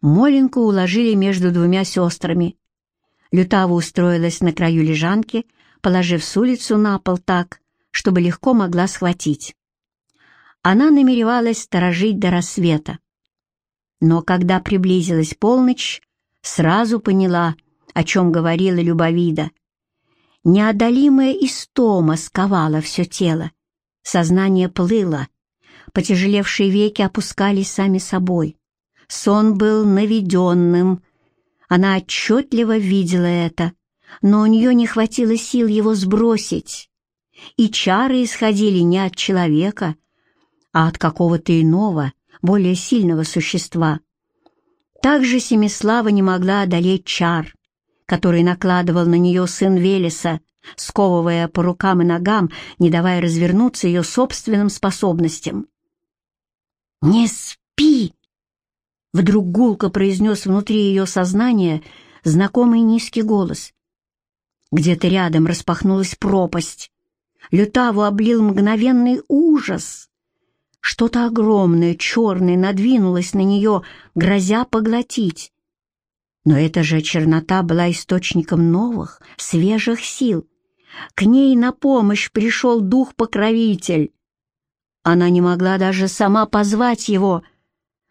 Моленьку уложили между двумя сестрами. Лютава устроилась на краю лежанки, положив с улицу на пол так, чтобы легко могла схватить. Она намеревалась сторожить до рассвета. Но когда приблизилась полночь, сразу поняла, о чем говорила Любовида. Неодолимая истома сковала все тело, сознание плыло, потяжелевшие веки опускались сами собой. Сон был наведенным. Она отчетливо видела это, но у нее не хватило сил его сбросить. И чары исходили не от человека, а от какого-то иного, более сильного существа. Также Семислава не могла одолеть чар, который накладывал на нее сын Велеса, сковывая по рукам и ногам, не давая развернуться ее собственным способностям. «Не спи!» Вдруг гулко произнес внутри ее сознания знакомый низкий голос. Где-то рядом распахнулась пропасть. Лютаву облил мгновенный ужас. Что-то огромное, черное, надвинулось на нее, грозя поглотить. Но эта же чернота была источником новых, свежих сил. К ней на помощь пришел дух-покровитель. Она не могла даже сама позвать его —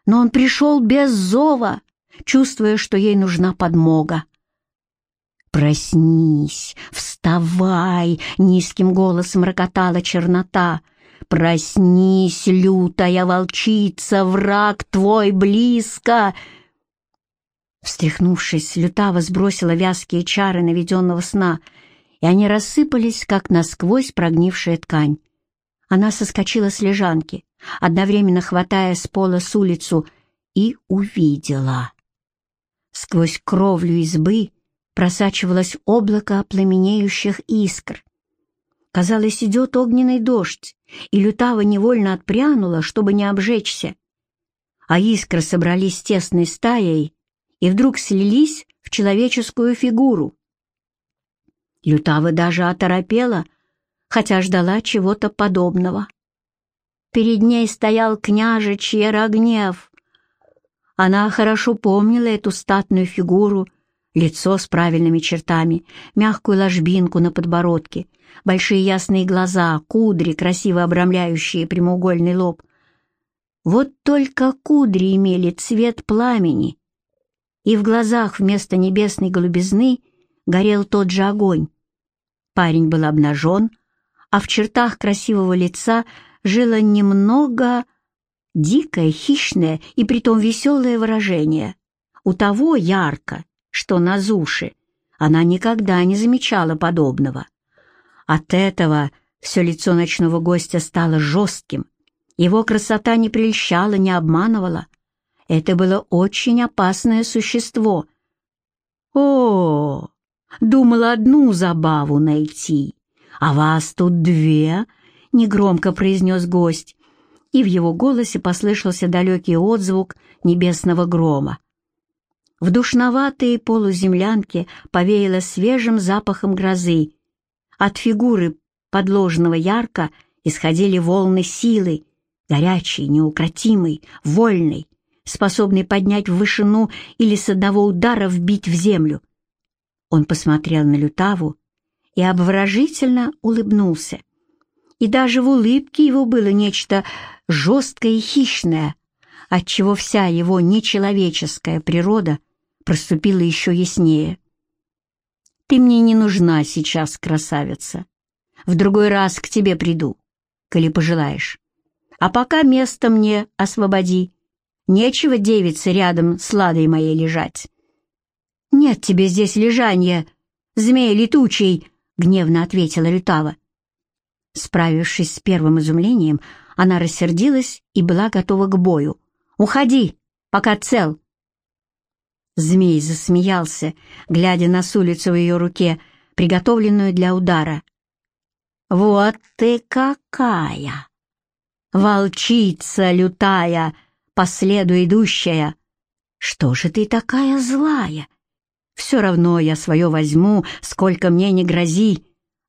но он пришел без зова, чувствуя, что ей нужна подмога. «Проснись, вставай!» — низким голосом рокотала чернота. «Проснись, лютая волчица, враг твой близко!» Встряхнувшись, Лютава сбросила вязкие чары наведенного сна, и они рассыпались, как насквозь прогнившая ткань. Она соскочила с лежанки, одновременно хватая с пола с улицу, и увидела. Сквозь кровлю избы просачивалось облако пламенеющих искр. Казалось, идет огненный дождь, и Лютава невольно отпрянула, чтобы не обжечься. А искры собрались тесной стаей и вдруг слились в человеческую фигуру. Лютава даже оторопела, хотя ждала чего-то подобного. Перед ней стоял княжичий Рогнев. Она хорошо помнила эту статную фигуру, лицо с правильными чертами, мягкую ложбинку на подбородке, большие ясные глаза, кудри, красиво обрамляющие прямоугольный лоб. Вот только кудри имели цвет пламени, и в глазах вместо небесной голубизны горел тот же огонь. Парень был обнажен, а в чертах красивого лица жило немного дикое, хищное и притом веселое выражение. У того ярко, что на Зуше, она никогда не замечала подобного. От этого все лицо ночного гостя стало жестким. Его красота не прельщала, не обманывала. Это было очень опасное существо. О, думала одну забаву найти, а вас тут две, негромко произнес гость, и в его голосе послышался далекий отзвук небесного грома. В душноватые полуземлянки повеяло свежим запахом грозы. От фигуры, подложенного ярко, исходили волны силы, горячей, неукротимой, вольной, способной поднять в вышину или с одного удара вбить в землю. Он посмотрел на Лютаву и обворожительно улыбнулся и даже в улыбке его было нечто жесткое и хищное, отчего вся его нечеловеческая природа проступила еще яснее. «Ты мне не нужна сейчас, красавица. В другой раз к тебе приду, коли пожелаешь. А пока место мне освободи. Нечего девице рядом с ладой моей лежать». «Нет тебе здесь лежания, змей летучий!» — гневно ответила Лютава. Справившись с первым изумлением, она рассердилась и была готова к бою. «Уходи, пока цел!» Змей засмеялся, глядя на с улицу в ее руке, приготовленную для удара. «Вот ты какая! Волчица лютая, по идущая! Что же ты такая злая? Все равно я свое возьму, сколько мне не грози!»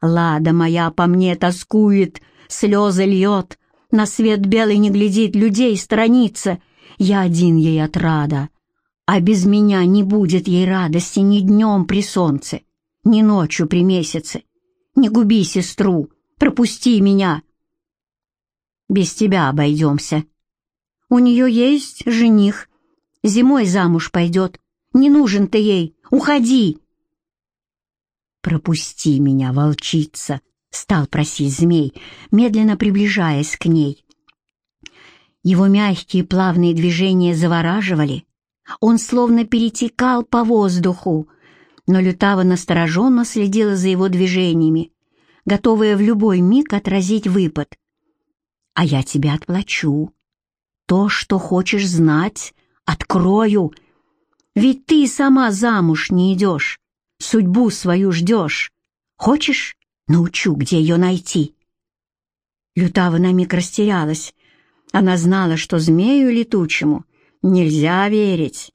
Лада моя по мне тоскует, слезы льет, на свет белый не глядит, людей сторонится. Я один ей отрада. А без меня не будет ей радости ни днем при солнце, ни ночью при месяце. Не губи сестру, пропусти меня. Без тебя обойдемся. У нее есть жених. Зимой замуж пойдет. Не нужен ты ей. Уходи. Пропусти меня, волчица, стал просить змей, медленно приближаясь к ней. Его мягкие плавные движения завораживали. Он словно перетекал по воздуху, но Лютава настороженно следила за его движениями, готовая в любой миг отразить выпад. «А я тебе отплачу. То, что хочешь знать, открою. Ведь ты сама замуж не идешь, судьбу свою ждешь. Хочешь, научу, где ее найти?» Лютава на миг растерялась. Она знала, что змею летучему нельзя верить.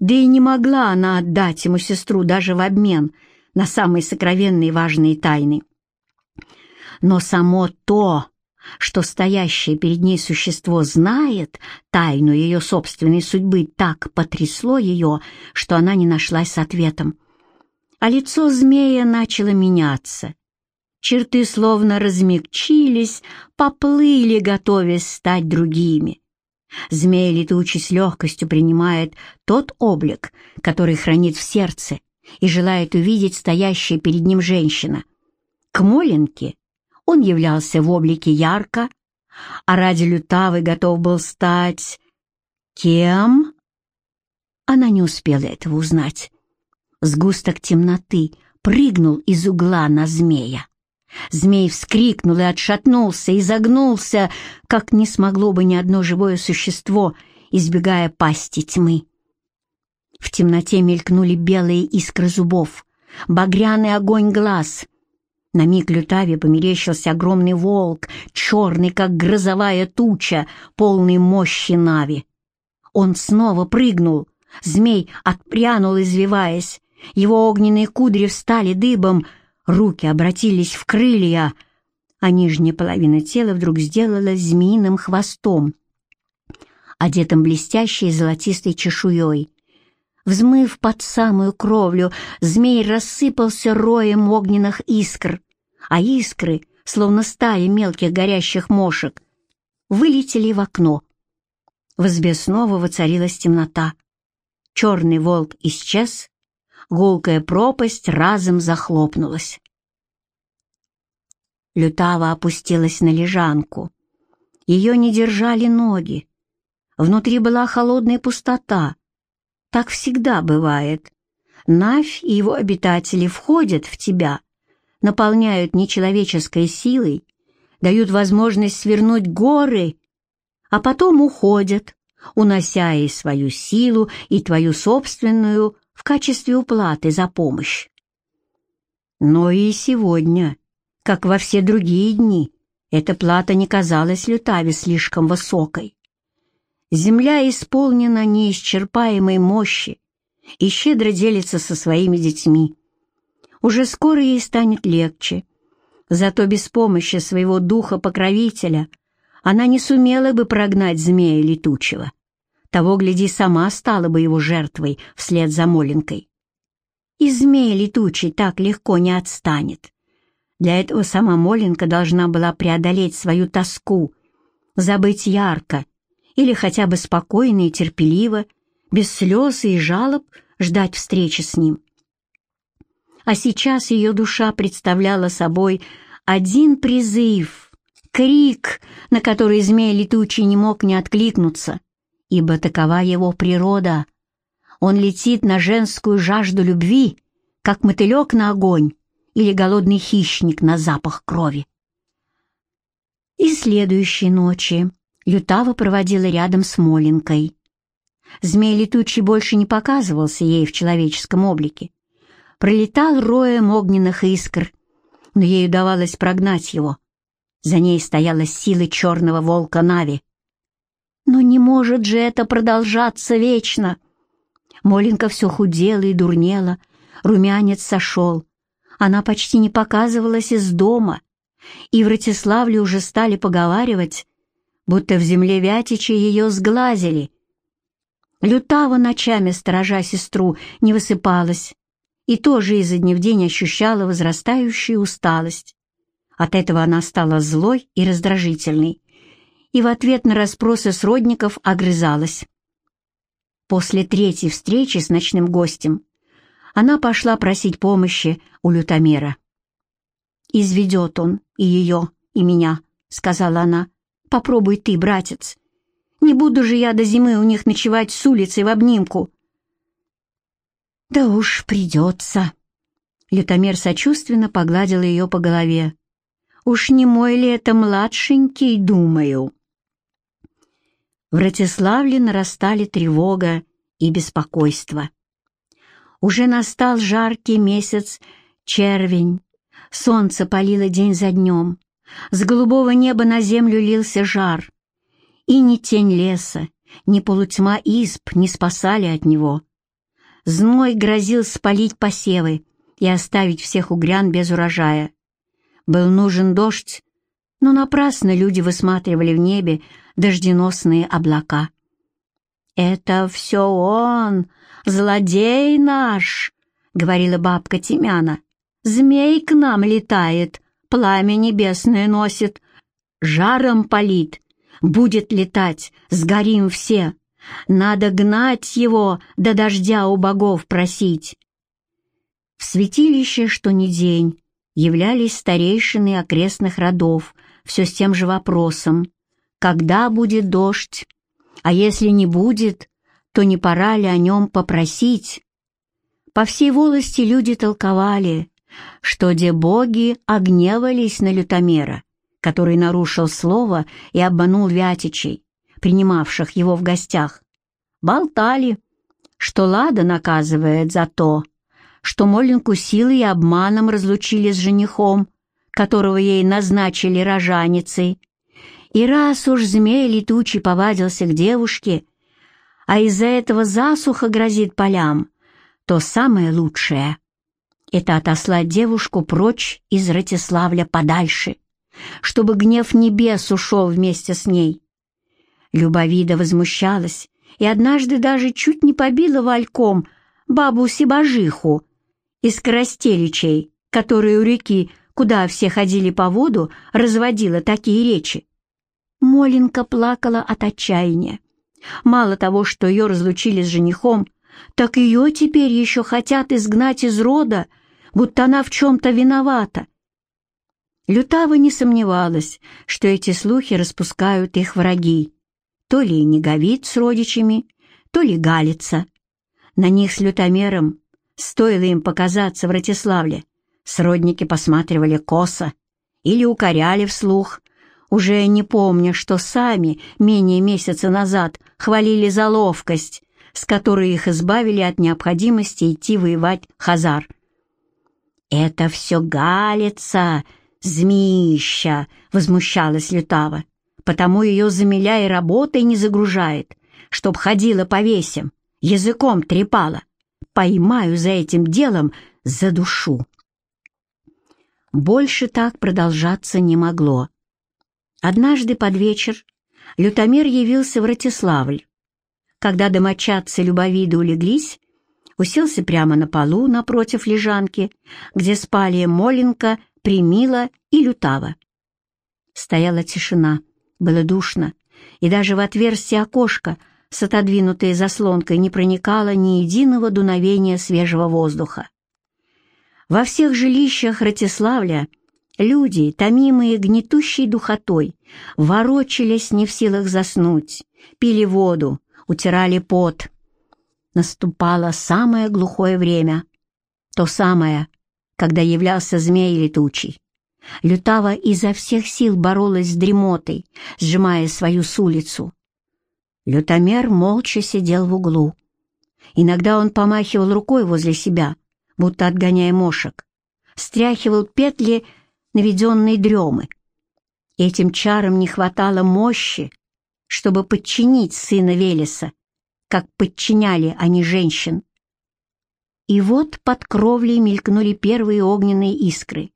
Да и не могла она отдать ему сестру даже в обмен на самые сокровенные важные тайны. Но само то, что стоящее перед ней существо знает тайну ее собственной судьбы, так потрясло ее, что она не нашлась с ответом. А лицо змея начало меняться. Черты словно размягчились, поплыли, готовясь стать другими. Змей летучий с легкостью принимает тот облик, который хранит в сердце и желает увидеть стоящая перед ним женщина. К Моленке он являлся в облике ярко, а ради Лютавы готов был стать... Кем? Она не успела этого узнать. Сгусток темноты прыгнул из угла на змея. Змей вскрикнул и отшатнулся, и загнулся, как не смогло бы ни одно живое существо, избегая пасти тьмы. В темноте мелькнули белые искры зубов, багряный огонь глаз. На миг Лютаве померещился огромный волк, черный, как грозовая туча, полный мощи Нави. Он снова прыгнул, змей отпрянул, извиваясь, его огненные кудри встали дыбом — руки обратились в крылья, а нижняя половина тела вдруг сделалась змеиным хвостом, одетым блестящей золотистой чешуей. Взмыв под самую кровлю, змей рассыпался роем огненных искр, а искры, словно стая мелких горящих мошек, вылетели в окно. В избе снова воцарилась темнота. Черный волк исчез, гулкая пропасть разом захлопнулась. Лютава опустилась на лежанку. Ее не держали ноги. Внутри была холодная пустота. Так всегда бывает. Навь и его обитатели входят в тебя, наполняют нечеловеческой силой, дают возможность свернуть горы, а потом уходят, унося и свою силу, и твою собственную в качестве уплаты за помощь. Но и сегодня, как во все другие дни, эта плата не казалась Лютаве слишком высокой. Земля исполнена неисчерпаемой мощи и щедро делится со своими детьми. Уже скоро ей станет легче, зато без помощи своего духа-покровителя она не сумела бы прогнать змея летучего. Того, гляди, сама стала бы его жертвой вслед за Моленкой. И змей летучий так легко не отстанет. Для этого сама Моленка должна была преодолеть свою тоску, забыть ярко или хотя бы спокойно и терпеливо, без слез и жалоб ждать встречи с ним. А сейчас ее душа представляла собой один призыв, крик, на который змей летучий не мог не откликнуться, ибо такова его природа. Он летит на женскую жажду любви, как мотылек на огонь или голодный хищник на запах крови. И следующей ночи Лютава проводила рядом с Моленкой. Змей летучий больше не показывался ей в человеческом облике. Пролетал роем огненных искр, но ей удавалось прогнать его. За ней стояла сила черного волка Нави — но не может же это продолжаться вечно. Моленька все худела и дурнела, румянец сошел. Она почти не показывалась из дома, и в Ратиславле уже стали поговаривать, будто в земле Вятичи ее сглазили. Лютава ночами, сторожа сестру, не высыпалась и тоже изо дня в день ощущала возрастающую усталость. От этого она стала злой и раздражительной, и в ответ на расспросы сродников огрызалась. После третьей встречи с ночным гостем она пошла просить помощи у лютомера. «Изведет он и ее, и меня», — сказала она. «Попробуй ты, братец. Не буду же я до зимы у них ночевать с улицы в обнимку». «Да уж придется». Лютомер сочувственно погладил ее по голове. «Уж не мой ли это младшенький, думаю?» В Ратиславле нарастали тревога и беспокойство. Уже настал жаркий месяц червень, солнце палило день за днем, с голубого неба на землю лился жар, и ни тень леса, ни полутьма изб не спасали от него. Зной грозил спалить посевы и оставить всех угрян без урожая. Был нужен дождь, но напрасно люди высматривали в небе дожденосные облака. «Это все он, злодей наш!» — говорила бабка Тимяна. «Змей к нам летает, пламя небесное носит, жаром палит, будет летать, сгорим все. Надо гнать его, до дождя у богов просить». В святилище, что ни день, являлись старейшины окрестных родов, все с тем же вопросом, когда будет дождь, а если не будет, то не пора ли о нем попросить? По всей волости люди толковали, что де боги огневались на лютомера, который нарушил слово и обманул вятичей, принимавших его в гостях. Болтали, что Лада наказывает за то, что Моленку силой и обманом разлучили с женихом, которого ей назначили рожаницей, и раз уж змей летучий повадился к девушке, а из-за этого засуха грозит полям, то самое лучшее — это отослать девушку прочь из Ратиславля подальше, чтобы гнев небес ушел вместе с ней. Любовида возмущалась и однажды даже чуть не побила вальком бабу Сибажиху из Коростеличей, которая у реки, куда все ходили по воду, разводила такие речи. Моленька плакала от отчаяния. Мало того, что ее разлучили с женихом, так ее теперь еще хотят изгнать из рода, будто она в чем-то виновата. Лютава не сомневалась, что эти слухи распускают их враги. То ли Неговид с родичами, то ли Галица. На них с лютомером, стоило им показаться в Ратиславле, сродники посматривали косо или укоряли вслух, уже не помня, что сами менее месяца назад хвалили за ловкость, с которой их избавили от необходимости идти воевать Хазар. «Это все галица, змеища!» — возмущалась Лютава. «Потому ее замиля и работой не загружает, чтоб ходила по весям, языком трепала. Поймаю за этим делом за душу». Больше так продолжаться не могло. Однажды под вечер Лютомер явился в Ратиславль. Когда домочадцы Любовиды улеглись, уселся прямо на полу напротив лежанки, где спали Моленка, Примила и Лютава. Стояла тишина, было душно, и даже в отверстие окошка с отодвинутой заслонкой не проникало ни единого дуновения свежего воздуха. Во всех жилищах Ратиславля Люди, томимые гнетущей духотой, ворочались не в силах заснуть, пили воду, утирали пот. Наступало самое глухое время, то самое, когда являлся змей летучий. Лютава изо всех сил боролась с дремотой, сжимая свою сулицу. Лютомер молча сидел в углу. Иногда он помахивал рукой возле себя, будто отгоняя мошек, стряхивал петли наведенной дремы. Этим чарам не хватало мощи, чтобы подчинить сына Велеса, как подчиняли они женщин. И вот под кровлей мелькнули первые огненные искры.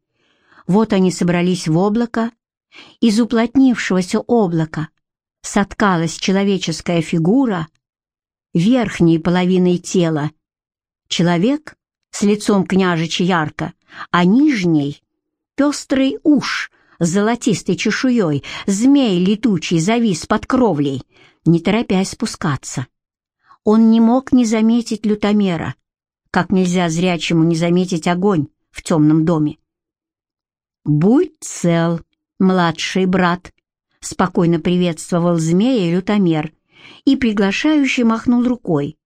Вот они собрались в облако, из уплотнившегося облака соткалась человеческая фигура, верхней половиной тела. Человек с лицом княжича ярко, а нижней — пестрый уж с золотистой чешуей, змей летучий завис под кровлей, не торопясь спускаться. Он не мог не заметить лютомера, как нельзя зрячему не заметить огонь в темном доме. «Будь цел, младший брат», — спокойно приветствовал змея лютомер и приглашающе махнул рукой.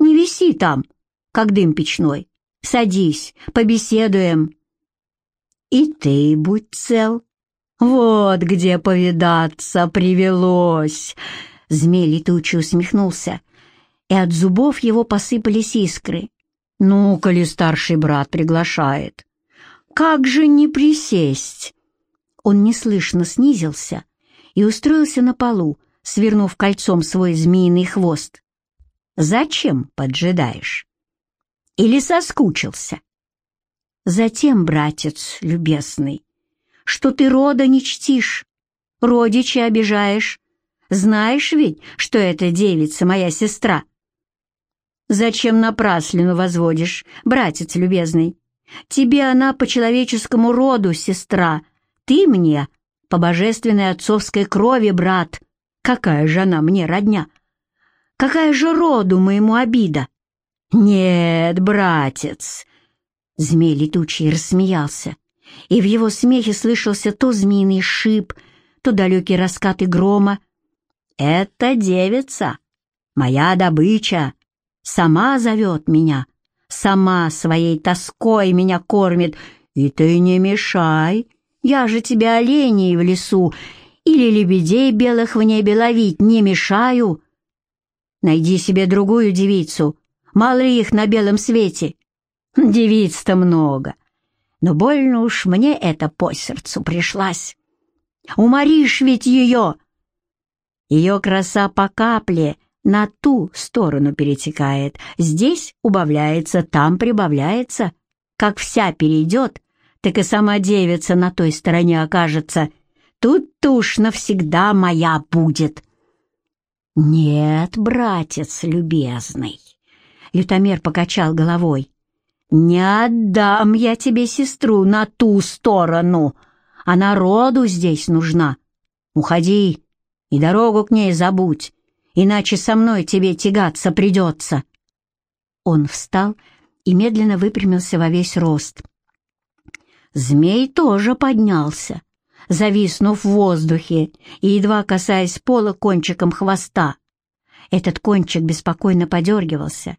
«Не виси там, как дым печной. Садись, побеседуем». «И ты будь цел. Вот где повидаться привелось!» Змей летучий усмехнулся, и от зубов его посыпались искры. «Ну, коли старший брат приглашает, как же не присесть?» Он неслышно снизился и устроился на полу, свернув кольцом свой змеиный хвост. «Зачем поджидаешь? Или соскучился?» «Затем, братец любезный, что ты рода не чтишь, родича обижаешь. Знаешь ведь, что эта девица моя сестра?» «Зачем напраслину возводишь, братец любезный? Тебе она по человеческому роду сестра, ты мне по божественной отцовской крови брат. Какая же она мне родня? Какая же роду моему обида? Нет, братец!» Змей летучий рассмеялся, и в его смехе слышался то змеиный шип, то далекий раскаты грома. «Это девица, моя добыча, сама зовет меня, сама своей тоской меня кормит, и ты не мешай, я же тебе оленей в лесу или лебедей белых в небе ловить не мешаю. Найди себе другую девицу, мало ли их на белом свете. Девиц-то много, но больно уж мне это по сердцу пришлась. Уморишь ведь ее. Ее краса по капле на ту сторону перетекает. Здесь убавляется, там прибавляется. Как вся перейдет, так и сама девица на той стороне окажется. Тут-то уж навсегда моя будет. Нет, братец любезный, Лютомер покачал головой. Не отдам я тебе сестру на ту сторону. а народу здесь нужна. Уходи и дорогу к ней забудь иначе со мной тебе тягаться придется». Он встал и медленно выпрямился во весь рост. Змей тоже поднялся, зависнув в воздухе и едва касаясь пола кончиком хвоста. Этот кончик беспокойно подергивался.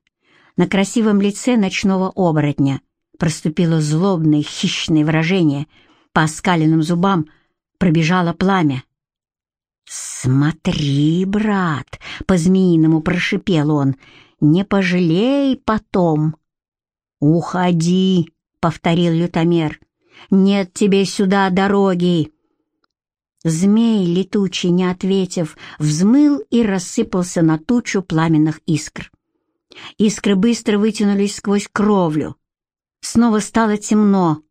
На красивом лице ночного оборотня проступило злобное хищное выражение, по оскаленным зубам пробежало пламя. «Смотри, брат!» — по-змеиному прошипел он. «Не пожалей потом!» «Уходи!» — повторил лютомер. «Нет тебе сюда дороги!» Змей, летучий, не ответив, взмыл и рассыпался на тучу пламенных искр. Искры быстро вытянулись сквозь кровлю. Снова стало темно.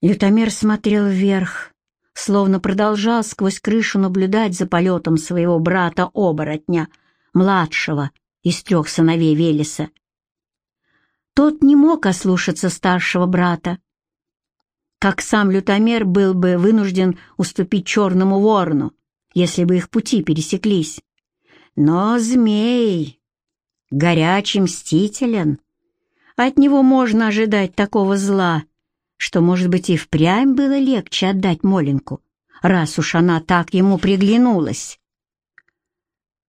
Лютомер смотрел вверх, словно продолжал сквозь крышу наблюдать за полетом своего брата-оборотня, младшего из трех сыновей Велеса. Тот не мог ослушаться старшего брата. Как сам лютомер был бы вынужден уступить черному ворону, если бы их пути пересеклись. Но змей горячий мстителен. От него можно ожидать такого зла, что, может быть, и впрямь было легче отдать Моленку, раз уж она так ему приглянулась.